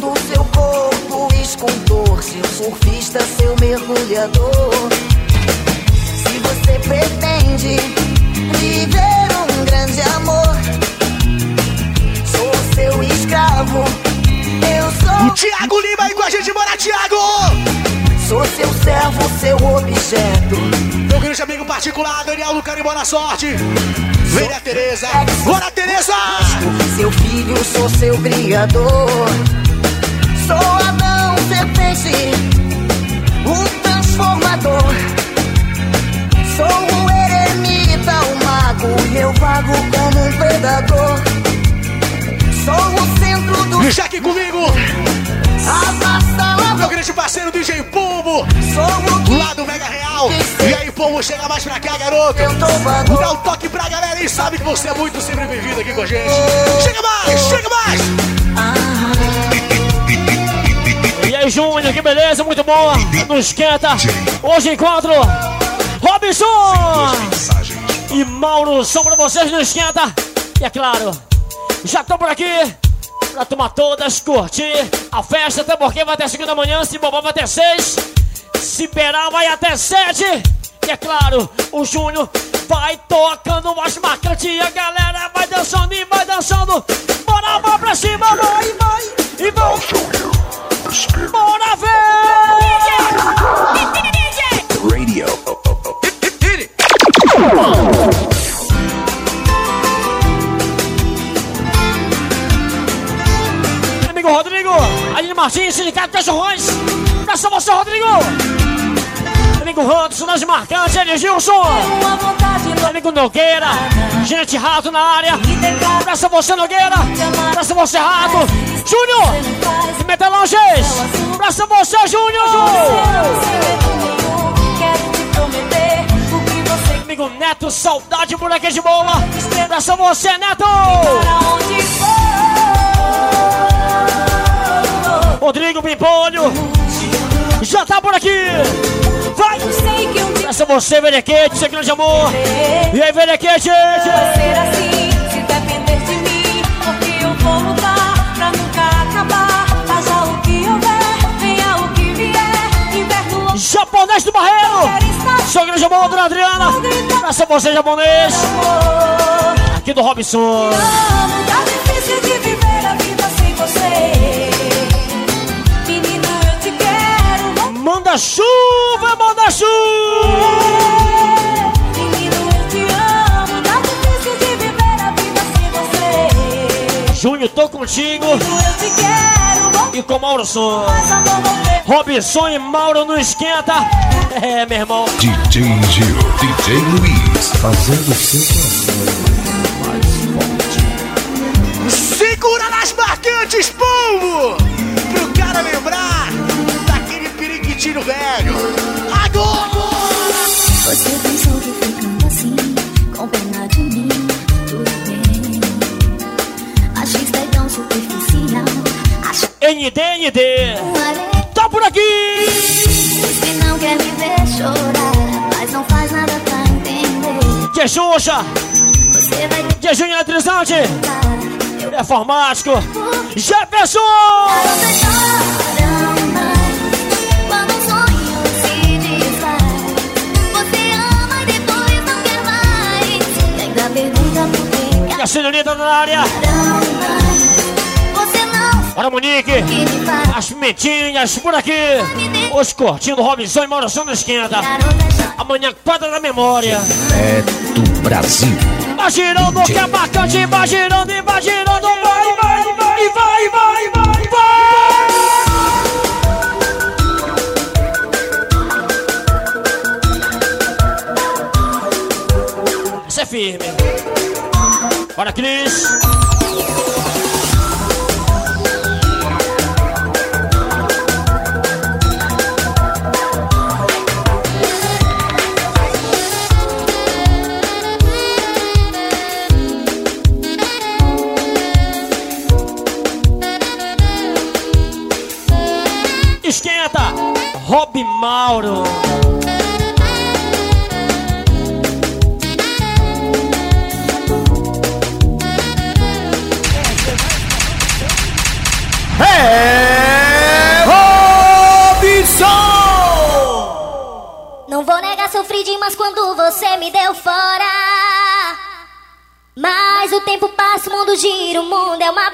[SPEAKER 11] Do seu corpo, escultor, seu surfista, seu mergulhador. Se você pretende viver um grande amor, sou seu escravo. Eu sou.
[SPEAKER 3] O Thiago Lima aí com a gente, bora, Thiago!
[SPEAKER 11] Sou seu servo, seu objeto.
[SPEAKER 3] Meu grande amigo particular, Daniel Lucani, boa sorte! Vem a Tereza! Bora, Tereza!
[SPEAKER 11] Seu filho, sou seu criador. Sou Adão, serpente, o transformador. Sou o eremita, o mago, eu vago como um predador. Sou o centro do.
[SPEAKER 3] E já aqui comigo,
[SPEAKER 11] Avassalador.
[SPEAKER 3] meu grande parceiro DJ Pombo,
[SPEAKER 11] Sou o
[SPEAKER 3] lá do Mega Real. E aí, Pombo, chega mais pra cá, garoto.
[SPEAKER 11] Eu tô vago.
[SPEAKER 3] Dá um toque pra galera e sabe que você é muito sempre bem-vindo aqui com a gente. Chega mais, chega mais!
[SPEAKER 32] E aí, Júnior, que beleza, muito boa. Não esquenta. Hoje encontro Robson e Mauro são pra vocês, não esquenta. E é claro, já tô por aqui pra tomar todas, curtir a festa, até porque vai até segunda manhã, se bobar vai até seis, se perar vai até sete. E é claro, o Júnior vai tocando mais marcante e a galera vai dançando e vai dançando. Bora, vai pra cima, vai, vai e vai. Bora ver!
[SPEAKER 1] Radio.
[SPEAKER 32] Amigo Rodrigo, Aline Martins, Sindicato Cachorrões. Abraço a você, Rodrigo. Amigo Hudson, nas marcantes, ele Gilson. Amigo Nogueira, gente rato na área. Abraça você, Nogueira. Abraça você, rato. Júnior, Metelanges. Abraça você, Júnior. Amigo Neto, saudade, moleque de bola. Abraça você, Neto. Rodrigo Pimpolho. Já tá por aqui. Vai. Abraça você, Verequete, seu grande amor. E aí, Verequete.
[SPEAKER 8] ser assim, se depender de mim, porque eu vou lutar pra nunca acabar. Haja o que houver, venha o que vier, inverno
[SPEAKER 32] Japonês do Barreiro. Seu grande amor, dona Adriana. Abraça você, japonês. Aqui do Robson.
[SPEAKER 8] amo, tá difícil de
[SPEAKER 32] Manda chuva, manda chuva.
[SPEAKER 8] menino, eu te amo, de viver a vida sem você.
[SPEAKER 32] Júnior, tô contigo. E com Mauro Som. Robson e Mauro não esquenta. É, meu irmão.
[SPEAKER 28] DJ Gil, DJ Luiz, fazendo seu
[SPEAKER 3] periquitinho velho. Agora!
[SPEAKER 8] Você pensou que ficando assim, com pena de mim, tudo bem. Machista é tão superficial, acha
[SPEAKER 32] ND, ND. Tá por aqui.
[SPEAKER 8] que não quer me ver chorar, mas não faz nada pra entender.
[SPEAKER 32] Que Xuxa.
[SPEAKER 8] Você vai
[SPEAKER 32] Que Júnior Eletrizante. É formático. Jefferson. A senhorita na área.
[SPEAKER 8] Você
[SPEAKER 32] Bora, Monique. As pimentinhas por aqui. Os cortinhos do Robinson e Mauro Som não esquenta. Amanhã, quadra da memória.
[SPEAKER 28] É do Brasil.
[SPEAKER 32] Vai girando que é bacante, vai girando e vai girando, vai, vai, vai, vai, vai, vai, vai. Isso é firme. Bora, Cris.
[SPEAKER 8] O mundo é uma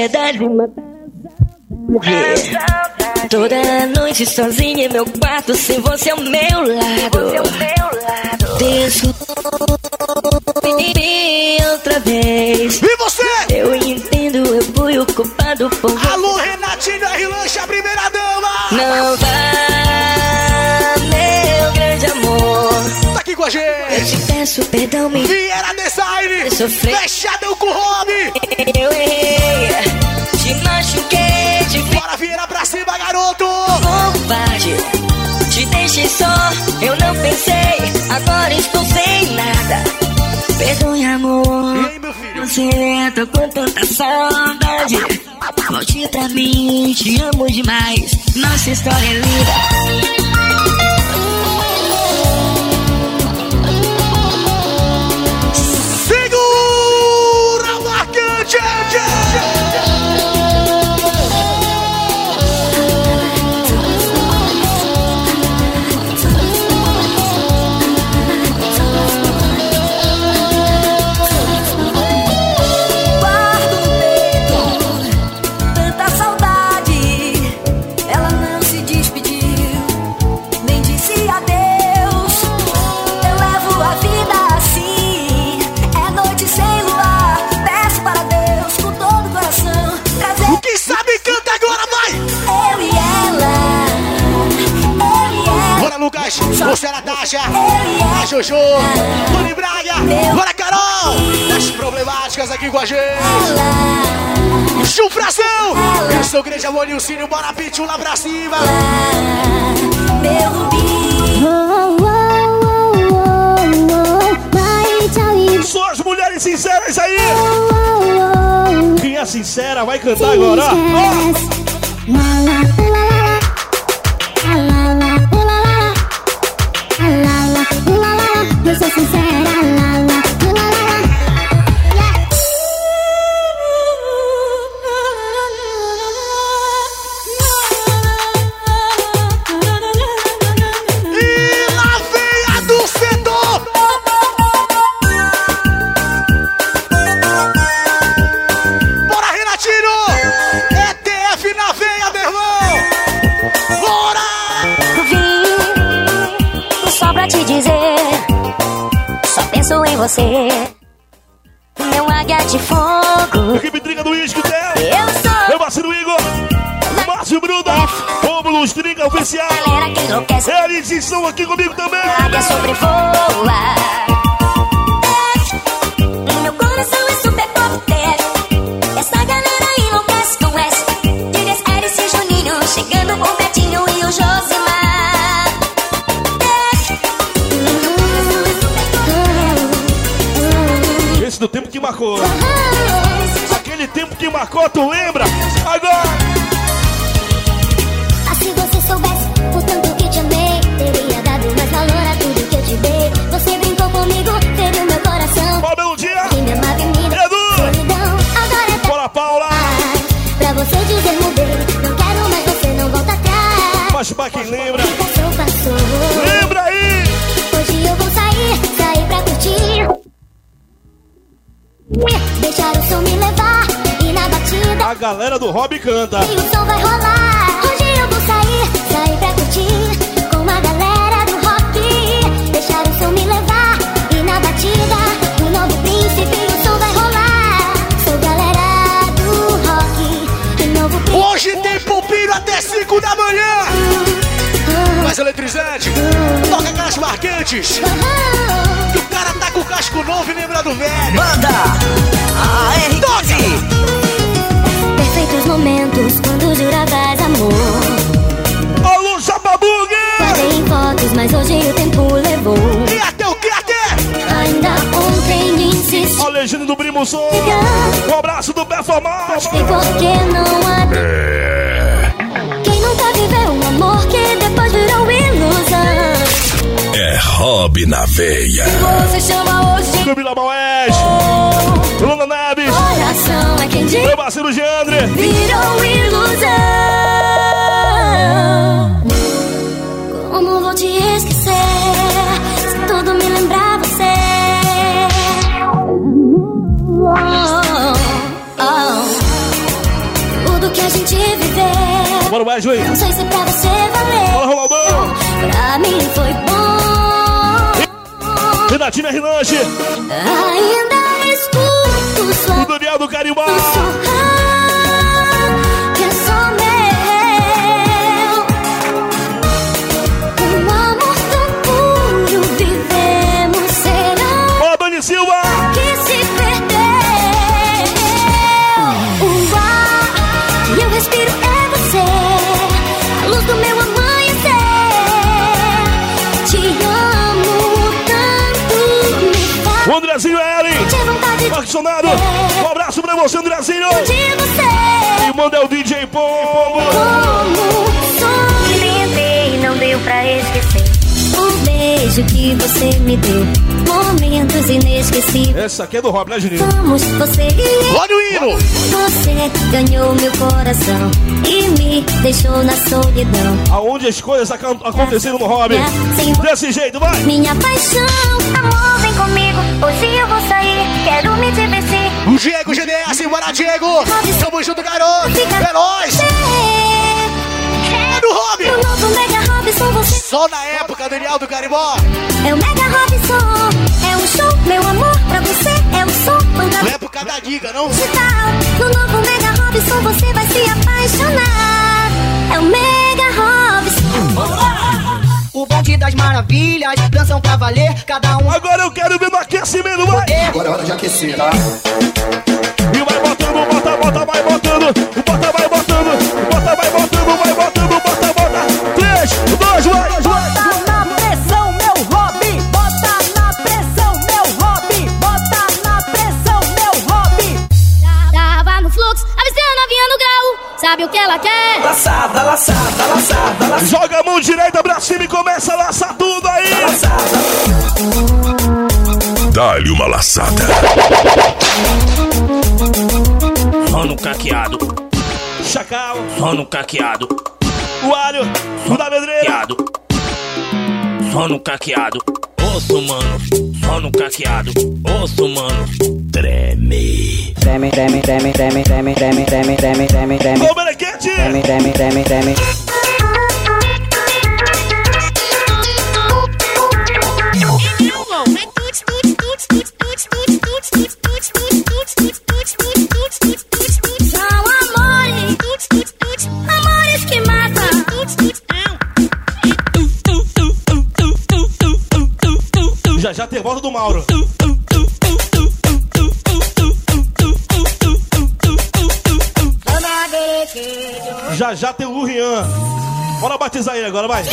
[SPEAKER 8] a
[SPEAKER 18] verdade, matar Toda noite sozinha em meu quarto, sem você ao meu lado. Desculpe outra vez.
[SPEAKER 3] E você?
[SPEAKER 18] Eu entendo, eu fui o culpado por
[SPEAKER 3] Alô, Renatinho R. Lanche, a primeira dama!
[SPEAKER 18] Não vá, meu grande amor.
[SPEAKER 3] Tá aqui com a
[SPEAKER 18] Eu
[SPEAKER 3] gente!
[SPEAKER 18] te peço perdão, me
[SPEAKER 3] Vieira Design!
[SPEAKER 18] Eu.
[SPEAKER 3] Fechadão com o Rob!
[SPEAKER 18] Te deixei só, eu não pensei, agora estou sem nada. Perdoe, amor. Você tô com tanta saudade. Volte pra mim, te amo demais. Nossa história é linda.
[SPEAKER 3] Segura o marcante! Natasha, a Jojo, Tony Braga, bora Carol, as problemáticas aqui com a gente. Chufração! Eu sou grande amor e o Círio, bora pitula pra cima.
[SPEAKER 8] Meu rubi. Oh, oh, oh, oh, vai, tchau
[SPEAKER 2] Só as mulheres sinceras aí! Quem é sincera vai cantar agora, ó.
[SPEAKER 3] A
[SPEAKER 8] galera
[SPEAKER 2] do Rob canta.
[SPEAKER 8] E o som vai rolar. Hoje eu vou sair, sair pra curtir com a galera do rock. Deixar o som me levar e na batida o novo príncipe o som vai rolar. Sou galera do rock. Novo príncipe.
[SPEAKER 3] Hoje tem pupiro até 5 da manhã. Mais eletrizante. Toca aquelas marcantes. Que o cara tá com o casco novo e lembra do velho.
[SPEAKER 29] Manda. A
[SPEAKER 3] R12
[SPEAKER 8] outros momentos quando juravas amor.
[SPEAKER 2] Alô,
[SPEAKER 8] Jababug! em fotos, mas hoje o tempo levou.
[SPEAKER 3] E até o que até?
[SPEAKER 8] Ainda ontem insisti.
[SPEAKER 2] A legenda do Primo Som. Um abraço do Performance.
[SPEAKER 8] E por que não há... É. Quem nunca viveu um amor que depois virou ilusão?
[SPEAKER 28] É hobby na veia.
[SPEAKER 8] E você chama hoje. Clube
[SPEAKER 2] Lama Oh. Luna Neto
[SPEAKER 8] coração, é quem diz
[SPEAKER 2] Meu parceiro Geandre.
[SPEAKER 8] virou ilusão. Como vou te esquecer se tudo me lembrar você? Oh, oh. Tudo que a gente viveu.
[SPEAKER 2] Bora mais, Juiz.
[SPEAKER 8] Não sei se pra você valeu.
[SPEAKER 2] Bora, Ronaldão.
[SPEAKER 8] Pra mim foi bom.
[SPEAKER 2] Renatina Rinanche.
[SPEAKER 8] Ainda escuto sua
[SPEAKER 2] do Carimbá.
[SPEAKER 8] que só meu. Amor tão puro vivemos será
[SPEAKER 2] Ó, Dani Silva.
[SPEAKER 8] que se perdeu. O ar eu respiro de
[SPEAKER 2] você. E manda é o DJ Pombo.
[SPEAKER 8] Como Tentei, não deu pra esquecer O beijo que você me deu Momentos inesquecíveis
[SPEAKER 2] Essa aqui é do Hobby, né, Juninho?
[SPEAKER 8] Somos você e
[SPEAKER 3] Olha o hino!
[SPEAKER 8] Você ganhou meu coração E me deixou na solidão
[SPEAKER 2] Aonde as coisas acon- aconteceram no Hobby. Desse jeito, vai.
[SPEAKER 8] Minha paixão Amor, vem comigo Hoje eu vou sair Quero me divertir
[SPEAKER 3] Diego GDS, bora Diego! Tamo junto, garoto! É nóis! É do!
[SPEAKER 8] O você
[SPEAKER 3] Só na época, Daniel do Caribó!
[SPEAKER 8] É o Mega Robson É um show, meu amor Pra você é um som Banda
[SPEAKER 3] Na época da Giga, não?
[SPEAKER 8] digital. No novo Mega Robson você vai se apaixonar. É o Mega
[SPEAKER 20] das maravilhas, dançam pra valer, cada um.
[SPEAKER 2] Agora eu quero ver no aquecimento, vai!
[SPEAKER 33] Agora é hora de aquecer, tá?
[SPEAKER 2] E vai botando, bota, bota, vai botando, bota, vai botando,
[SPEAKER 33] Laçada, laçada, laçada.
[SPEAKER 2] Joga a mão direita pra cima e começa a laçar tudo aí.
[SPEAKER 28] Dá-lhe uma laçada.
[SPEAKER 34] Sono caqueado,
[SPEAKER 2] Chacal,
[SPEAKER 34] sono caqueado,
[SPEAKER 2] o alho, o da pedreira.
[SPEAKER 34] caqueado. Sono caqueado, osso mano, sono caqueado, osso mano. Treme.
[SPEAKER 16] Treme, treme, treme, treme, treme, treme, treme, treme, treme, treme.
[SPEAKER 2] Ô, Menequete!
[SPEAKER 16] Treme, treme, treme, treme.
[SPEAKER 9] São
[SPEAKER 2] Tem volta do Mauro. Já já tem o Lurian. Bora batizar ele agora, vai.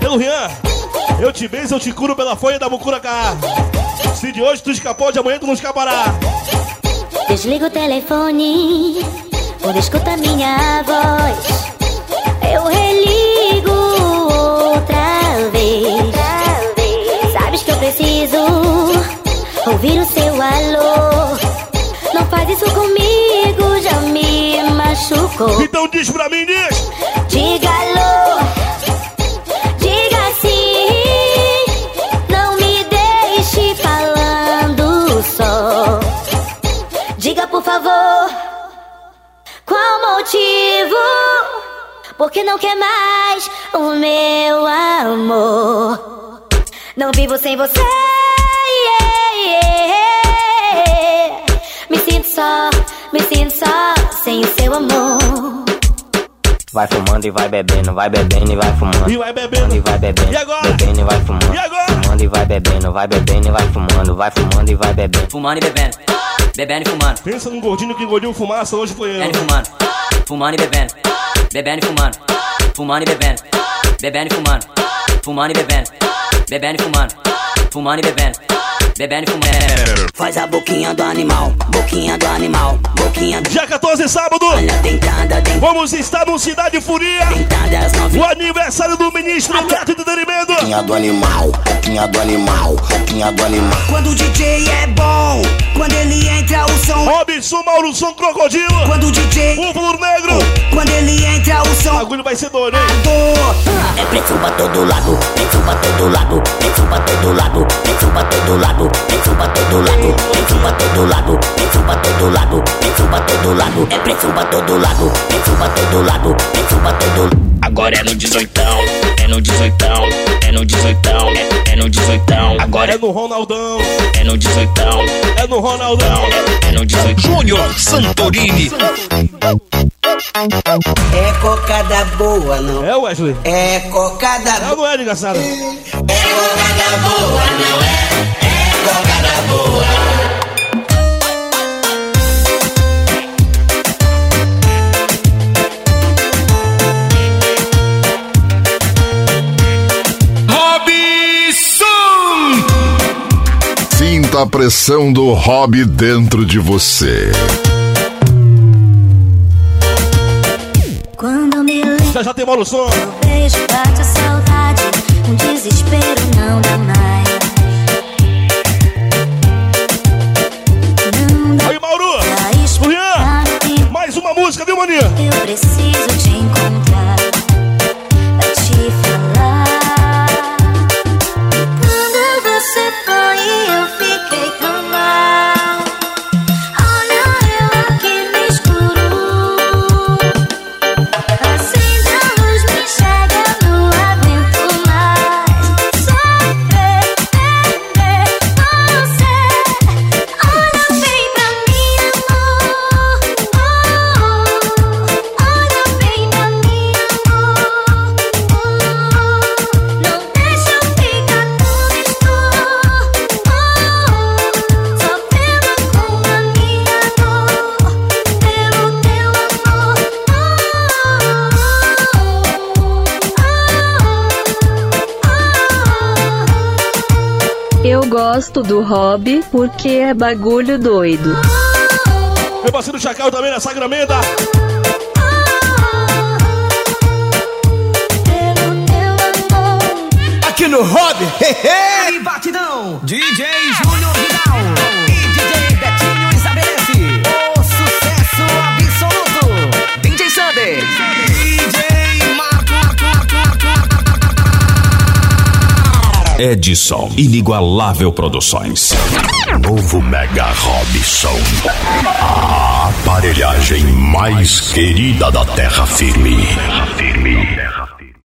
[SPEAKER 2] Ei, Lurian, eu te beijo, eu te curo pela folha da Mucuracá. Se de hoje tu escapou, de amanhã tu não escapará.
[SPEAKER 8] Desliga o telefone, quando escuta minha voz. Eu religo ouvir o seu alô. Não faz isso comigo, já me machucou.
[SPEAKER 2] Então diz pra mim, diz.
[SPEAKER 8] Diga alô, diga sim. Não me deixe falando só. Diga por favor, qual motivo? Porque não quer mais o meu amor. Não vivo sem você. Só, me sinto só sem o seu amor.
[SPEAKER 16] Vai fumando e vai bebendo, vai bebendo e vai fumando.
[SPEAKER 2] E vai bebendo.
[SPEAKER 16] E vai bebendo.
[SPEAKER 2] E agora?
[SPEAKER 16] Bebendo e vai fumando.
[SPEAKER 2] E agora?
[SPEAKER 16] Fumando e vai bebendo, vai bebendo e vai fumando. Vai fumando e vai bebendo.
[SPEAKER 35] Fumando e bebendo. Bebendo e fumando.
[SPEAKER 2] Pensa num gordinho que engoliu fumaça, hoje foi
[SPEAKER 35] Bebendo e
[SPEAKER 2] eu.
[SPEAKER 35] fumando. Fumando e bebendo. Bebendo e fumando. Fumando e bebendo. Bebendo e fumando. Fumando e bebendo. Bebendo e fumando. Fumando e bebendo. Bebendo e fumando.
[SPEAKER 29] Faz a boquinha do animal, boquinha do animal, boquinha do
[SPEAKER 2] Dia 14, sábado.
[SPEAKER 29] dentada, dentada,
[SPEAKER 2] Vamos estar no Cidade Furia. O aniversário do ministro Neto Entretenimento.
[SPEAKER 33] Boquinha do animal, boquinha do animal, boquinha do animal.
[SPEAKER 29] Quando o DJ é bom, quando ele entra o som.
[SPEAKER 2] Robson, Mauro, Som Crocodilo.
[SPEAKER 29] Quando o DJ,
[SPEAKER 2] O Flor Negro.
[SPEAKER 29] quando ele entra o
[SPEAKER 2] O
[SPEAKER 29] som.
[SPEAKER 2] bagulho vai ser doido, hein?
[SPEAKER 29] É pressão pra todo lado, pressão pra todo lado, pressão pra todo lado, pressão pra todo lado, pressão pra todo lado, pressão pra todo lado, pressão pra todo lado, pressão pra todo lado, é pressão pra todo lado, pressão pra todo lado, pressão pra todo lado.
[SPEAKER 34] Agora é no 18, é no 18, é no 18, é, é no 18. Agora
[SPEAKER 2] É no Ronaldão.
[SPEAKER 34] é no 18,
[SPEAKER 2] É no Ronaldão.
[SPEAKER 34] é no 18.
[SPEAKER 10] Júnior Santorini.
[SPEAKER 29] É cocada boa, não.
[SPEAKER 2] É, Wesley?
[SPEAKER 29] É cocada
[SPEAKER 2] É ou não é, desgraçado?
[SPEAKER 29] cocada boa, não é? É cocada boa.
[SPEAKER 28] Robson! Sinta a pressão do hobby dentro de você.
[SPEAKER 8] Quando me lembro,
[SPEAKER 2] Já já tem Mauro Som.
[SPEAKER 8] beijo, bate a saudade. Um desespero não dá mais.
[SPEAKER 2] Música, viu, maninha?
[SPEAKER 8] Eu preciso te encontrar
[SPEAKER 24] gosto do hobby porque é bagulho doido.
[SPEAKER 8] Meu parceiro Chacal também na Sacramento.
[SPEAKER 11] Aqui no Hobby, hey, batidão, DJ Júnior
[SPEAKER 36] Edson Inigualável Produções.
[SPEAKER 1] Novo Mega Robson. A aparelhagem mais querida da terra firme. Terra firme.